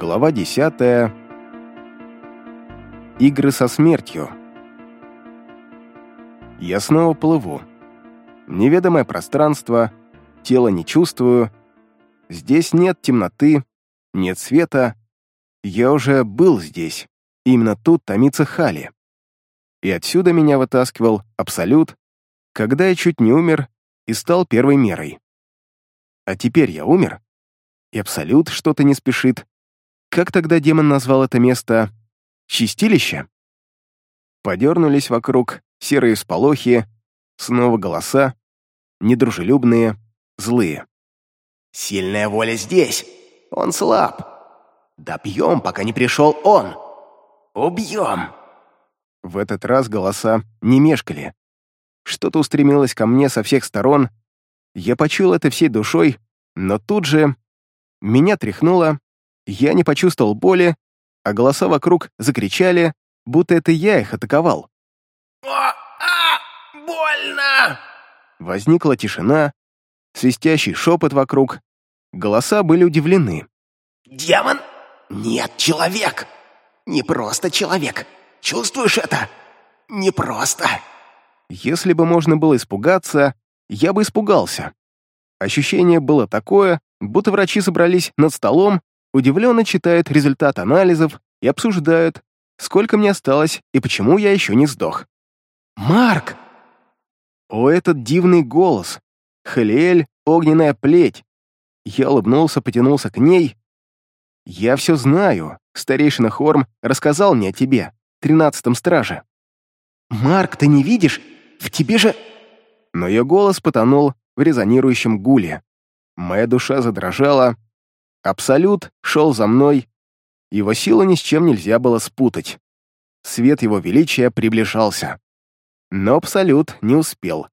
Глава 10. Игры со смертью. Я снова плыву. Неведомое пространство, тело не чувствую. Здесь нет темноты, нет света. Я уже был здесь. Именно тут томится Хали. И отсюда меня вытаскивал Абсолют, когда я чуть не умер и стал первой мерой. А теперь я умер, и Абсолют что-то не спешит. Как тогда демон назвал это место? Чистилище? Подернулись вокруг серые сполохи, снова голоса, недружелюбные, злые. «Сильная воля здесь! Он слаб! Добьем, пока не пришел он! Убьем!» В этот раз голоса не мешкали. Что-то устремилось ко мне со всех сторон. Я почуял это всей душой, но тут же меня тряхнуло, я не почувствовал боли, а голоса вокруг закричали, будто это я их атаковал. «О, а, больно!» Возникла тишина, свистящий шепот вокруг. Голоса были удивлены. «Демон? Нет, человек! Не просто человек! Чувствуешь это? Не просто!» Если бы можно было испугаться, я бы испугался. Ощущение было такое, будто врачи собрались над столом удивленно читают результат анализов и обсуждают, сколько мне осталось и почему я еще не сдох. «Марк!» О, этот дивный голос! Халиэль — огненная плеть! Я улыбнулся, потянулся к ней. «Я все знаю. Старейшина Хорм рассказал мне о тебе, тринадцатом страже». «Марк, ты не видишь? В тебе же...» Но ее голос потонул в резонирующем гуле. Моя душа задрожала, Абсолют шел за мной, его силу ни с чем нельзя было спутать. Свет его величия приближался. Но Абсолют не успел.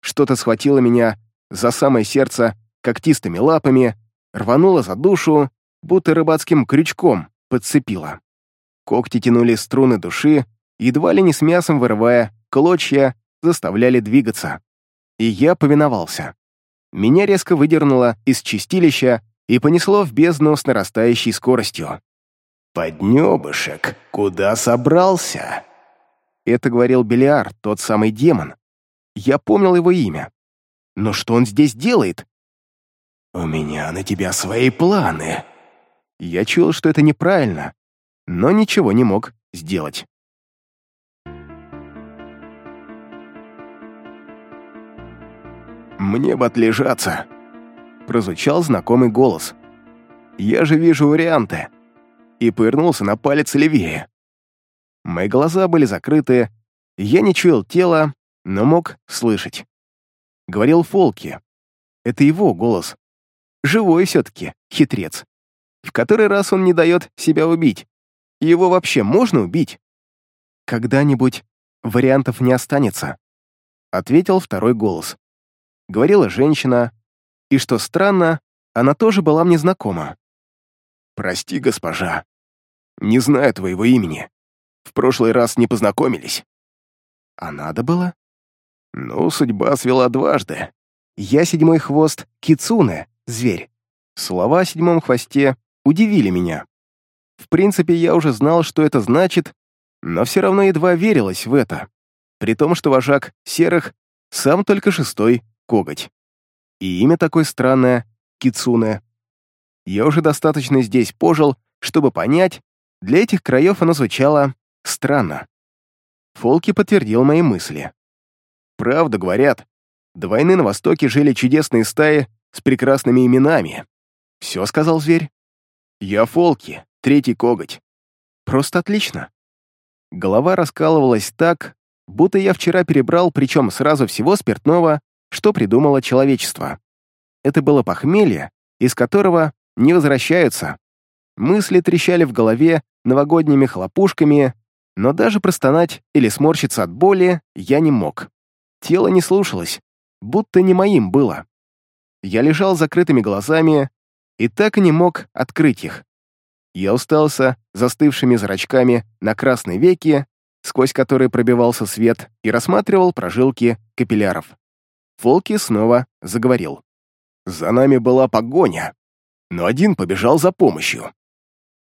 Что-то схватило меня за самое сердце когтистыми лапами, рвануло за душу, будто рыбацким крючком подцепило. Когти тянули струны души, едва ли не с мясом вырывая клочья, заставляли двигаться. И я повиновался. Меня резко выдернуло из чистилища, и понесло в бездну с нарастающей скоростью. «Поднебышек, куда собрался?» Это говорил Белиар, тот самый демон. Я помнил его имя. Но что он здесь делает? «У меня на тебя свои планы». Я чуял, что это неправильно, но ничего не мог сделать. «Мне бы отлежаться», прозвучал знакомый голос. «Я же вижу варианты!» И повернулся на палец левее. Мои глаза были закрыты, я не чуял тела, но мог слышать. Говорил Фолки. Это его голос. Живой все-таки, хитрец. В который раз он не дает себя убить. Его вообще можно убить? Когда-нибудь вариантов не останется, ответил второй голос. Говорила женщина, и, что странно, она тоже была мне знакома. «Прости, госпожа. Не знаю твоего имени. В прошлый раз не познакомились». «А надо было?» «Ну, судьба свела дважды. Я седьмой хвост Кицуне, зверь». Слова о седьмом хвосте удивили меня. В принципе, я уже знал, что это значит, но все равно едва верилось в это, при том, что вожак серых сам только шестой коготь. И имя такое странное — Кицуне. Я уже достаточно здесь пожил, чтобы понять, для этих краев оно звучало странно. Фолки подтвердил мои мысли. Правда, говорят, до войны на Востоке жили чудесные стаи с прекрасными именами. Все, сказал зверь. Я Фолки, третий коготь. Просто отлично. Голова раскалывалась так, будто я вчера перебрал, причем сразу всего спиртного, что придумало человечество. Это было похмелье, из которого не возвращаются. Мысли трещали в голове новогодними хлопушками, но даже простонать или сморщиться от боли я не мог. Тело не слушалось, будто не моим было. Я лежал с закрытыми глазами и так и не мог открыть их. Я устался застывшими зрачками на красной веке, сквозь которые пробивался свет, и рассматривал прожилки капилляров. Фолки снова заговорил. «За нами была погоня, но один побежал за помощью.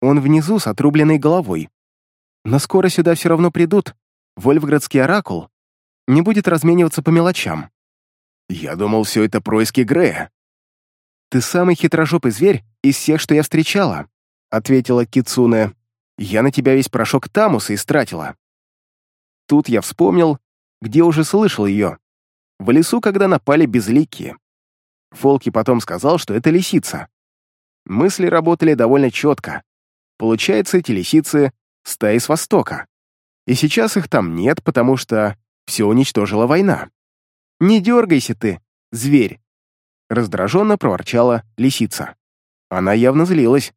Он внизу с отрубленной головой. Но скоро сюда все равно придут. Вольфградский оракул не будет размениваться по мелочам. Я думал, все это происки Грея. Ты самый хитрожопый зверь из всех, что я встречала, ответила Кицуне. Я на тебя весь порошок Тамуса истратила. Тут я вспомнил, где уже слышал ее. В лесу, когда напали безликие. Фолки потом сказал, что это лисица. Мысли работали довольно четко. Получается, эти лисицы — стаи с востока. И сейчас их там нет, потому что все уничтожила война. «Не дергайся ты, зверь!» Раздраженно проворчала лисица. Она явно злилась.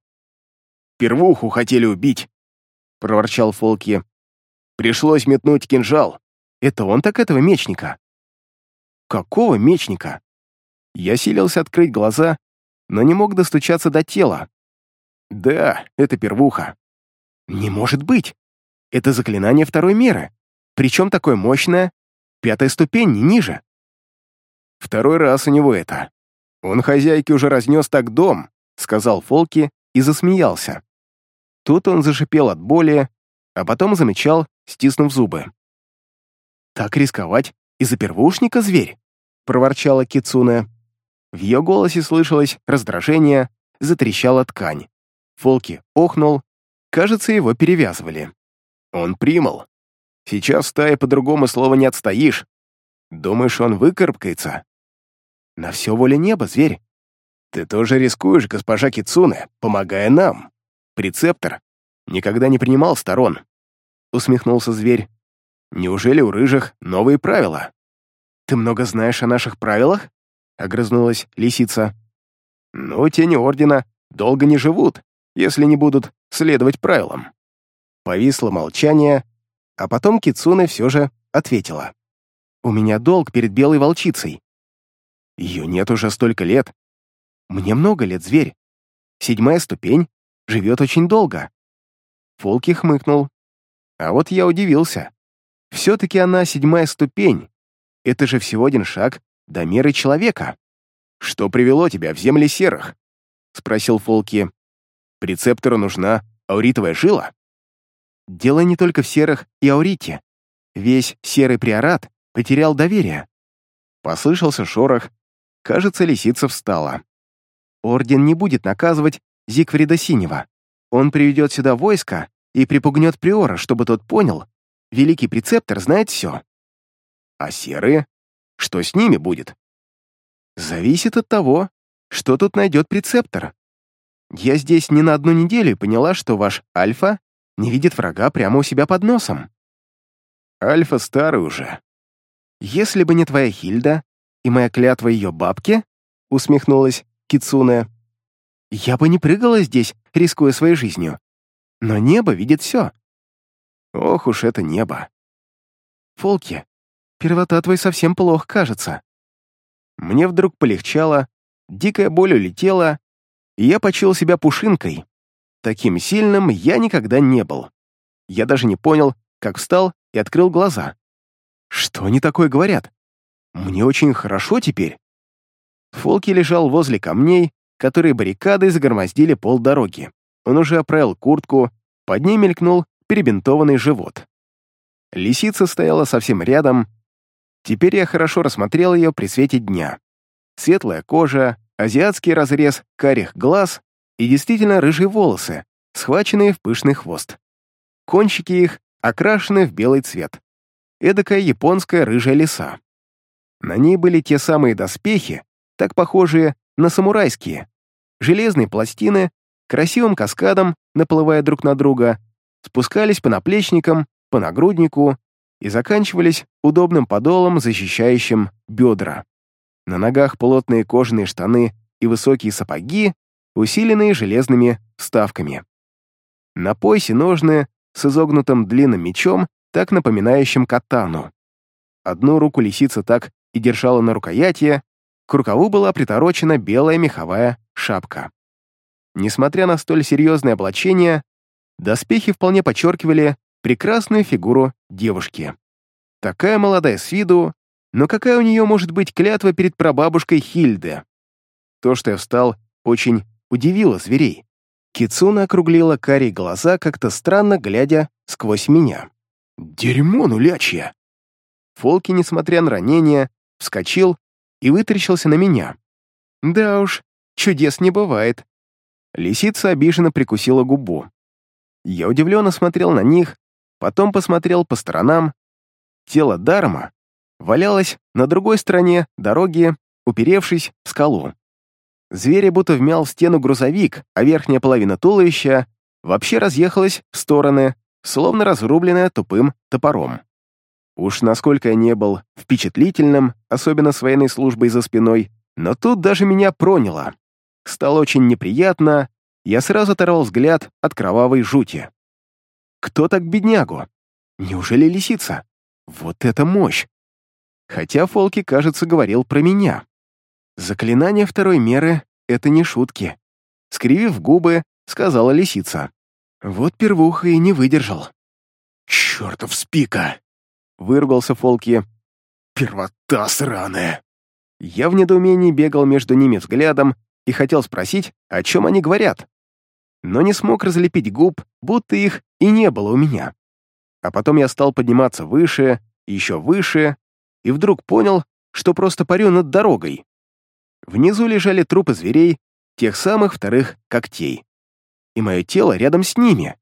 «Первуху хотели убить!» — проворчал Фолки. «Пришлось метнуть кинжал. Это он так этого мечника?» «Какого мечника?» Я силился открыть глаза, но не мог достучаться до тела. «Да, это первуха». «Не может быть! Это заклинание второй меры. Причем такое мощное. Пятая ступень, не ниже». «Второй раз у него это. Он хозяйке уже разнес так дом», — сказал Фолки и засмеялся. Тут он зашипел от боли, а потом замечал, стиснув зубы. «Так рисковать из-за первушника, зверь?» — проворчала Кицуне. В ее голосе слышалось раздражение, затрещала ткань. Фолки охнул, кажется, его перевязывали. Он примал. Сейчас в стае по-другому слова не отстоишь. Думаешь, он выкарабкается? На все воля неба, зверь. Ты тоже рискуешь, госпожа Кицуне, помогая нам. Прецептор никогда не принимал сторон. Усмехнулся зверь. Неужели у рыжих новые правила? Ты много знаешь о наших правилах? — огрызнулась лисица. «Ну, тени Ордена долго не живут, если не будут следовать правилам». Повисло молчание, а потом Кицуне все же ответила. «У меня долг перед белой волчицей. Ее нет уже столько лет. Мне много лет, зверь. Седьмая ступень живет очень долго». Фолки хмыкнул. А вот я удивился. Все-таки она седьмая ступень. Это же всего один шаг до меры человека. «Что привело тебя в земли серых?» — спросил Фолки. «Прецептору нужна ауритовая жила?» «Дело не только в серых и аурите. Весь серый приорат потерял доверие». Послышался шорох. Кажется, лисица встала. Орден не будет наказывать Зигфрида Синего. Он приведет сюда войско и припугнет приора, чтобы тот понял, великий прецептор знает все. А серые? Что с ними будет? Зависит от того, что тут найдет прецептор. Я здесь не на одну неделю и поняла, что ваш Альфа не видит врага прямо у себя под носом. Альфа старый уже. Если бы не твоя Хильда и моя клятва ее бабке, усмехнулась Кицуне, я бы не прыгала здесь, рискуя своей жизнью. Но небо видит все. Ох уж это небо. Фолки, Первота твой совсем плохо кажется». Мне вдруг полегчало, дикая боль улетела, и я почуял себя пушинкой. Таким сильным я никогда не был. Я даже не понял, как встал и открыл глаза. Что они такое говорят? Мне очень хорошо теперь. Фолки лежал возле камней, которые баррикадой загромоздили пол дороги. Он уже оправил куртку, под ней мелькнул перебинтованный живот. Лисица стояла совсем рядом, Теперь я хорошо рассмотрел ее при свете дня. Светлая кожа, азиатский разрез карих глаз и действительно рыжие волосы, схваченные в пышный хвост. Кончики их окрашены в белый цвет. Эдакая японская рыжая лиса. На ней были те самые доспехи, так похожие на самурайские. Железные пластины, красивым каскадом, наплывая друг на друга, спускались по наплечникам, по нагруднику, и заканчивались удобным подолом, защищающим бедра. На ногах плотные кожаные штаны и высокие сапоги, усиленные железными вставками. На поясе ножны с изогнутым длинным мечом, так напоминающим катану. Одну руку лисица так и держала на рукояти, к рукаву была приторочена белая меховая шапка. Несмотря на столь серьезное облачение, доспехи вполне подчеркивали прекрасную фигуру девушки. Такая молодая с виду, но какая у нее может быть клятва перед прабабушкой Хильде? То, что я встал, очень удивило зверей. Кицуна округлила карие глаза, как-то странно глядя сквозь меня. «Дерьмо нулячье!» Фолки, несмотря на ранение, вскочил и вытаращился на меня. «Да уж, чудес не бывает». Лисица обиженно прикусила губу. Я удивленно смотрел на них, потом посмотрел по сторонам. Тело Дарма валялось на другой стороне дороги, уперевшись в скалу. Зверь будто вмял в стену грузовик, а верхняя половина туловища вообще разъехалась в стороны, словно разрубленная тупым топором. Уж насколько я не был впечатлительным, особенно с военной службой за спиной, но тут даже меня проняло. Стало очень неприятно, я сразу оторвал взгляд от кровавой жути. Кто так беднягу? Неужели лисица? Вот это мощь! Хотя Фолки, кажется, говорил про меня. Заклинание второй меры — это не шутки. Скривив губы, сказала лисица. Вот первуха и не выдержал. «Чёртов спика!» — выругался Фолки. «Первота сраная!» Я в недоумении бегал между ними взглядом и хотел спросить, о чем они говорят. Но не смог разлепить губ, будто их и не было у меня. А потом я стал подниматься выше, еще выше, и вдруг понял, что просто парю над дорогой. Внизу лежали трупы зверей, тех самых вторых когтей. И мое тело рядом с ними.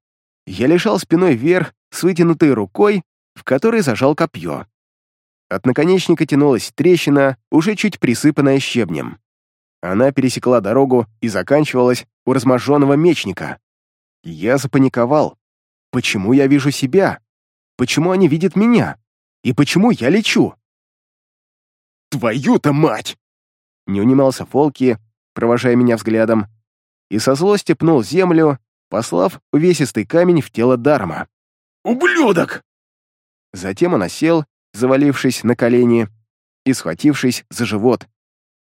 Я лежал спиной вверх с вытянутой рукой, в которой зажал копье. От наконечника тянулась трещина, уже чуть присыпанная щебнем. Она пересекла дорогу и заканчивалась у разможженного мечника. Я запаниковал. Почему я вижу себя? Почему они видят меня? И почему я лечу? «Твою-то мать!» Не унимался Фолки, провожая меня взглядом, и со злости пнул землю, послав увесистый камень в тело Дарма. «Ублюдок!» Затем он осел, завалившись на колени и схватившись за живот.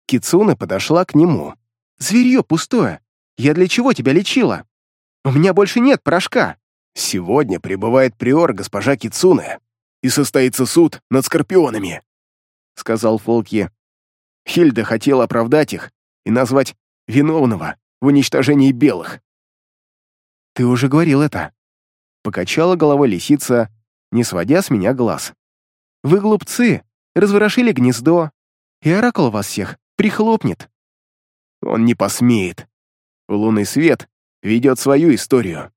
Кицуна подошла к нему. «Зверье пустое! Я для чего тебя лечила? У меня больше нет порошка!» «Сегодня прибывает приор госпожа Кицуне, и состоится суд над скорпионами», — сказал Фолки, Хильда хотела оправдать их и назвать виновного в уничтожении белых. «Ты уже говорил это», — покачала головой лисица, не сводя с меня глаз. «Вы глупцы, разворошили гнездо, и оракул вас всех прихлопнет». «Он не посмеет. Лунный свет ведет свою историю».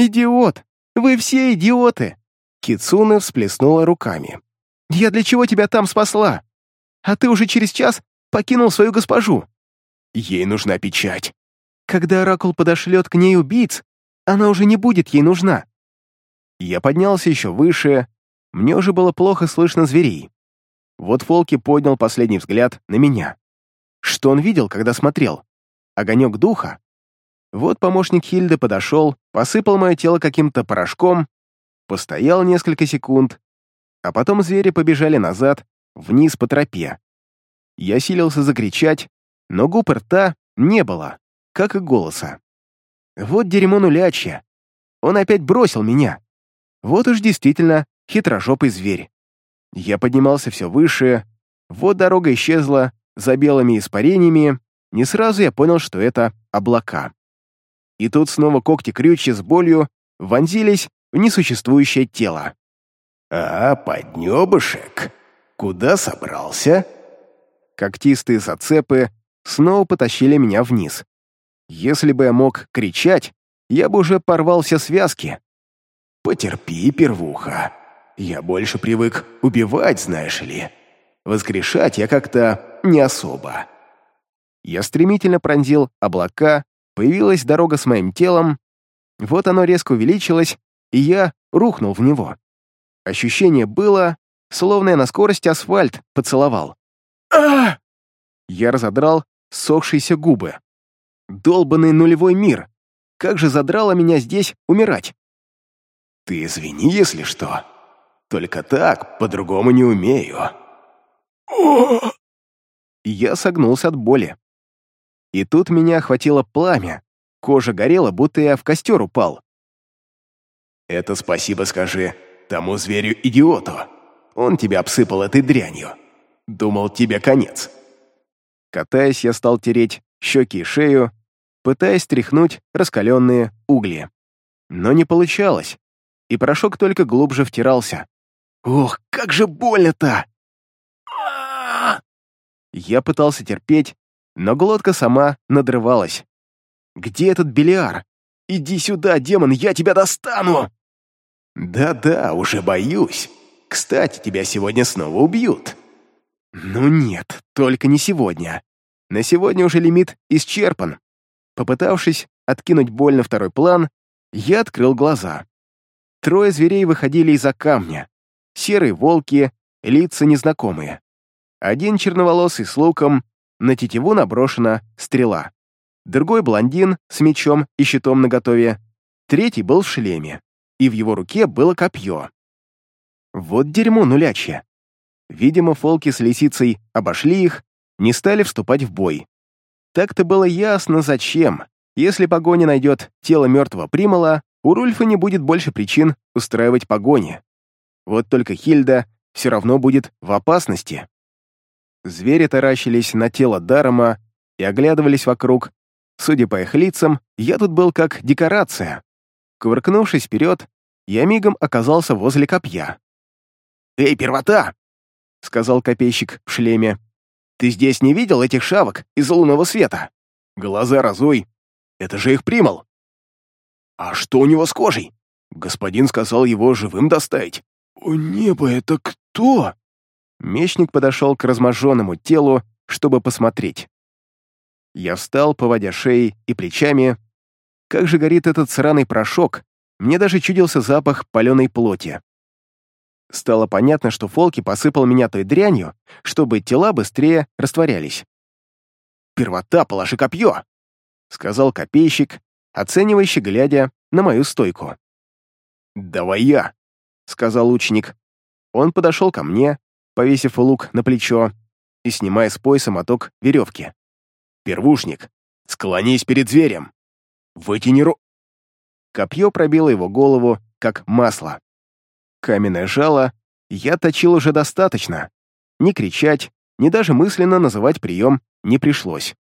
«Идиот! Вы все идиоты!» Кицуна всплеснула руками. «Я для чего тебя там спасла? А ты уже через час покинул свою госпожу. Ей нужна печать. Когда Оракул подошлет к ней убийц, она уже не будет ей нужна. Я поднялся еще выше, мне уже было плохо слышно зверей. Вот Фолки поднял последний взгляд на меня. Что он видел, когда смотрел? Огонек духа? Вот помощник Хильды подошел, посыпал мое тело каким-то порошком, постоял несколько секунд, а потом звери побежали назад, вниз по тропе. Я силился закричать, но губ рта не было, как и голоса. Вот дерьмо нулячье. Он опять бросил меня. Вот уж действительно хитрожопый зверь. Я поднимался все выше, вот дорога исчезла за белыми испарениями, не сразу я понял, что это облака. И тут снова когти-крючья с болью вонзились в несуществующее тело. «А, поднебышек, куда собрался?» Когтистые зацепы снова потащили меня вниз. Если бы я мог кричать, я бы уже порвал все связки. «Потерпи, первуха. Я больше привык убивать, знаешь ли. Воскрешать я как-то не особо». Я стремительно пронзил облака, появилась дорога с моим телом, вот оно резко увеличилось, и я рухнул в него. Ощущение было, словно я на скорости асфальт поцеловал а Я разодрал сохшиеся губы. Долбанный нулевой мир. Как же задрало меня здесь умирать? Ты извини, если что. Только так, по-другому не умею. О! Я согнулся от боли. И тут меня охватило пламя. Кожа горела, будто я в костер упал. Это спасибо скажи тому зверю-идиоту. Он тебя обсыпал этой дрянью. Думал, тебе конец». Катаясь, я стал тереть щеки и шею, пытаясь стряхнуть раскаленные угли. Но не получалось, и порошок только глубже втирался. «Ох, как же больно-то!» Я пытался терпеть, но глотка сама надрывалась. «Где этот Белиар? Иди сюда, демон, я тебя достану!» «Да-да, уже боюсь. Кстати, тебя сегодня снова убьют». «Ну нет, только не сегодня. На сегодня уже лимит исчерпан». Попытавшись откинуть боль на второй план, я открыл глаза. Трое зверей выходили из-за камня. Серые волки, лица незнакомые. Один черноволосый с луком, на тетиву наброшена стрела. Другой блондин с мечом и щитом наготове. Третий был в шлеме, и в его руке было копье. Вот дерьмо нулячье. Видимо, фолки с лисицей обошли их, не стали вступать в бой. Так-то было ясно, зачем. Если погоня найдет тело мертвого примала, у Рульфа не будет больше причин устраивать погони. Вот только Хильда все равно будет в опасности. Звери таращились на тело Дарома и оглядывались вокруг. Судя по их лицам, я тут был как декорация. Кувыркнувшись вперед, я мигом оказался возле копья. «Эй, первота!» — сказал копейщик в шлеме. «Ты здесь не видел этих шавок из лунного света? Глаза разой. Это же их примол!» «А что у него с кожей?» Господин сказал его живым доставить. «О небо, это кто?» Мечник подошел к разможженному телу, чтобы посмотреть. Я встал, поводя шеей и плечами. Как же горит этот сраный порошок, мне даже чудился запах паленой плоти. Стало понятно, что Фолки посыпал меня той дрянью, чтобы тела быстрее растворялись. «Первота, положи копье!» — сказал копейщик, оценивающий, глядя на мою стойку. «Давай я!» — сказал лучник. Он подошел ко мне, повесив лук на плечо и снимая с пояса моток веревки. «Первушник, склонись перед зверем! Вытяни ру...» Копье пробило его голову, как масло. Каменное жало я точил уже достаточно. Ни кричать, ни даже мысленно называть прием не пришлось.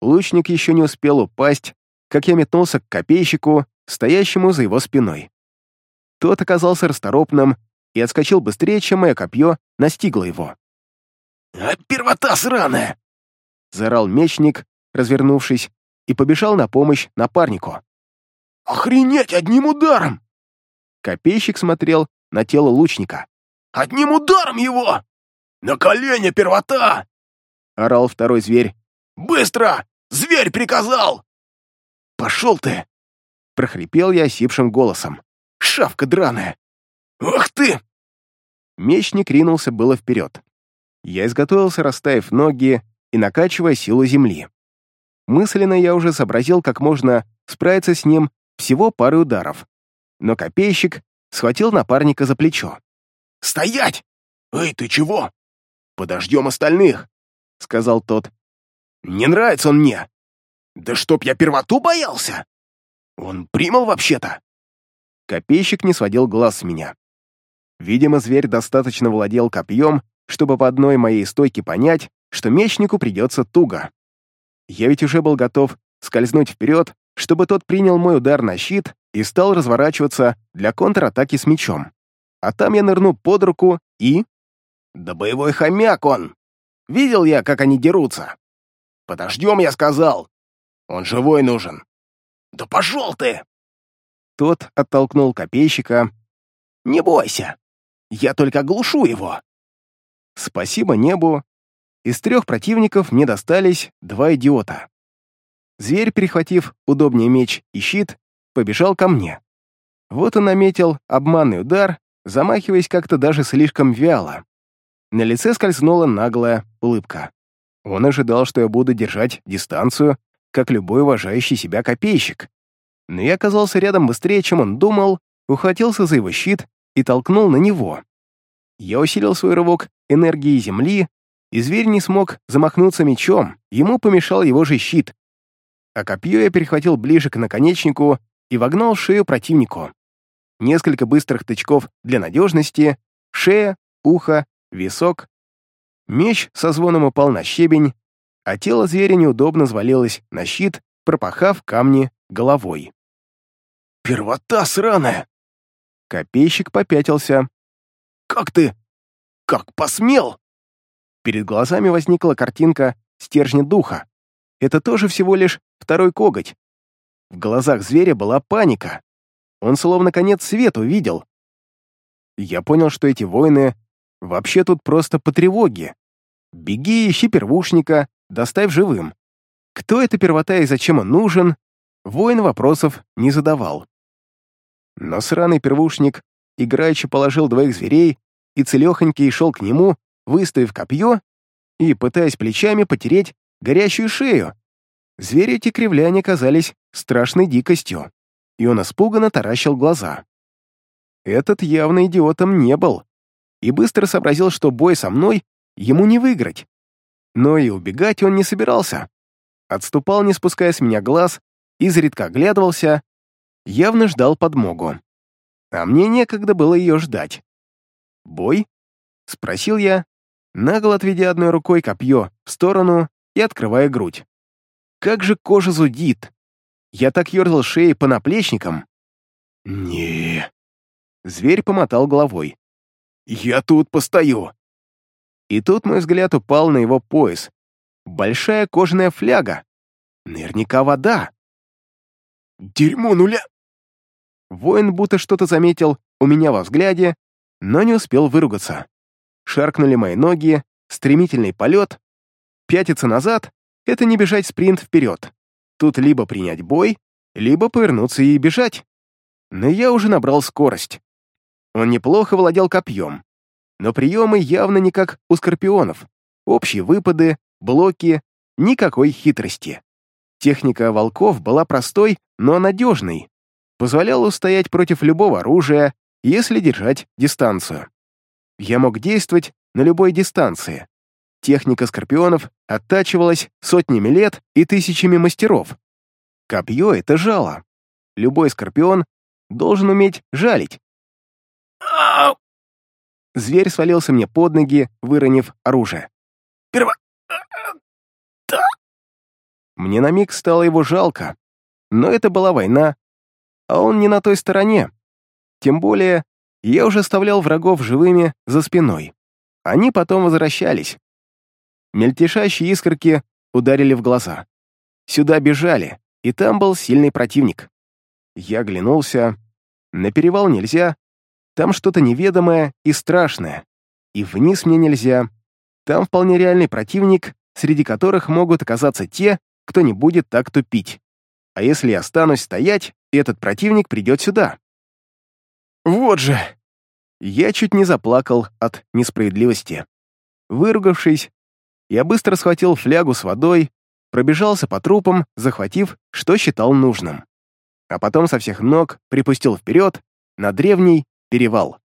Лучник еще не успел упасть, как я метнулся к копейщику, стоящему за его спиной. Тот оказался расторопным и отскочил быстрее, чем мое копье настигло его. «А первота сраная!» — заорал мечник, развернувшись, и побежал на помощь напарнику. «Охренеть одним ударом!» Копейщик смотрел на тело лучника. «Одним ударом его! На колени, первота!» — орал второй зверь. «Быстро! Зверь приказал!» «Пошел ты!» — прохрипел я осипшим голосом. «Шавка драная! Ах ты!» Мечник ринулся было вперед. Я изготовился, расставив ноги и накачивая силу земли. Мысленно я уже сообразил, как можно справиться с ним всего пары ударов. Но копейщик схватил напарника за плечо. «Стоять! Эй, ты чего? Подождем остальных!» — сказал тот. «Не нравится он мне! Да чтоб я первоту боялся! Он примал вообще-то!» Копейщик не сводил глаз с меня. Видимо, зверь достаточно владел копьем, чтобы по одной моей стойке понять, что мечнику придется туго. Я ведь уже был готов скользнуть вперед, чтобы тот принял мой удар на щит и стал разворачиваться для контратаки с мечом. А там я нырну под руку и... Да боевой хомяк он! Видел я, как они дерутся. Подождем, я сказал. Он живой нужен. Да пошел ты! Тот оттолкнул копейщика. Не бойся, я только оглушу его!» Спасибо небу, из трех противников мне достались два идиота. Зверь, перехватив удобнее меч и щит, побежал ко мне. Вот он наметил обманный удар, замахиваясь как-то даже слишком вяло. На лице скользнула наглая улыбка. Он ожидал, что я буду держать дистанцию, как любой уважающий себя копейщик. Но я оказался рядом быстрее, чем он думал, ухватился за его щит и толкнул на него. Я усилил свой рывок энергии земли, и зверь не смог замахнуться мечом, ему помешал его же щит. А копье я перехватил ближе к наконечнику и вогнал шею противнику. Несколько быстрых тычков для надежности, шея, ухо, висок. Меч со звоном упал на щебень, а тело зверя неудобно звалилось на щит пропахав камни головой. «Первота сраная!» Копейщик попятился. «Как ты? Как посмел?» Перед глазами возникла картинка стержня духа. Это тоже всего лишь второй коготь. В глазах зверя была паника. Он словно конец света увидел. Я понял, что эти воины вообще тут просто по тревоге. Беги, ищи первушника, доставь живым. Кто это первота и зачем он нужен, воин вопросов не задавал. Но сраный первушник играючи положил двоих зверей и целехонький шел к нему, выставив копье и пытаясь плечами потереть горящую шею. Звери эти кривляне казались страшной дикостью, и он испуганно таращил глаза. Этот явно идиотом не был, и быстро сообразил, что бой со мной ему не выиграть. Но и убегать он не собирался. Отступал, не спуская с меня глаз, изредка оглядывался, явно ждал подмогу. А мне некогда было ее ждать. «Бой?» — спросил я, нагло отведя одной рукой копье в сторону и открывая грудь. Как же кожа зудит! Я так ерзал шеей по наплечникам. не Зверь помотал головой. «Я тут постою!» И тут мой взгляд упал на его пояс. Большая кожаная фляга. Наверняка вода. «Дерьмо нуля!» Воин будто что-то заметил у меня во взгляде, но не успел выругаться. Шаркнули мои ноги, стремительный полет. Пятиться назад — это не бежать спринт вперед. Тут либо принять бой, либо повернуться и бежать. Но я уже набрал скорость. Он неплохо владел копьем, но приемы явно не как у скорпионов. Общие выпады, блоки, никакой хитрости. Техника волков была простой, но надежной, позволяла устоять против любого оружия, если держать дистанцию. Я мог действовать на любой дистанции. Техника скорпионов оттачивалась сотнями лет и тысячами мастеров. Копье — это жало. Любой скорпион должен уметь жалить. Зверь свалился мне под ноги, выронив оружие. «Перво... да?» Мне на миг стало его жалко, но это была война, а он не на той стороне. Тем более, я уже оставлял врагов живыми за спиной. Они потом возвращались. Мельтешащие искорки ударили в глаза. Сюда бежали, и там был сильный противник. Я оглянулся. На перевал нельзя. Там что-то неведомое и страшное. И вниз мне нельзя. Там вполне реальный противник, среди которых могут оказаться те, кто не будет так тупить. А если я останусь стоять, этот противник придет сюда. Вот же! Я чуть не заплакал от несправедливости. Выругавшись, я быстро схватил флягу с водой, пробежался по трупам, захватив, что считал нужным. А потом со всех ног припустил вперед на древний перевал.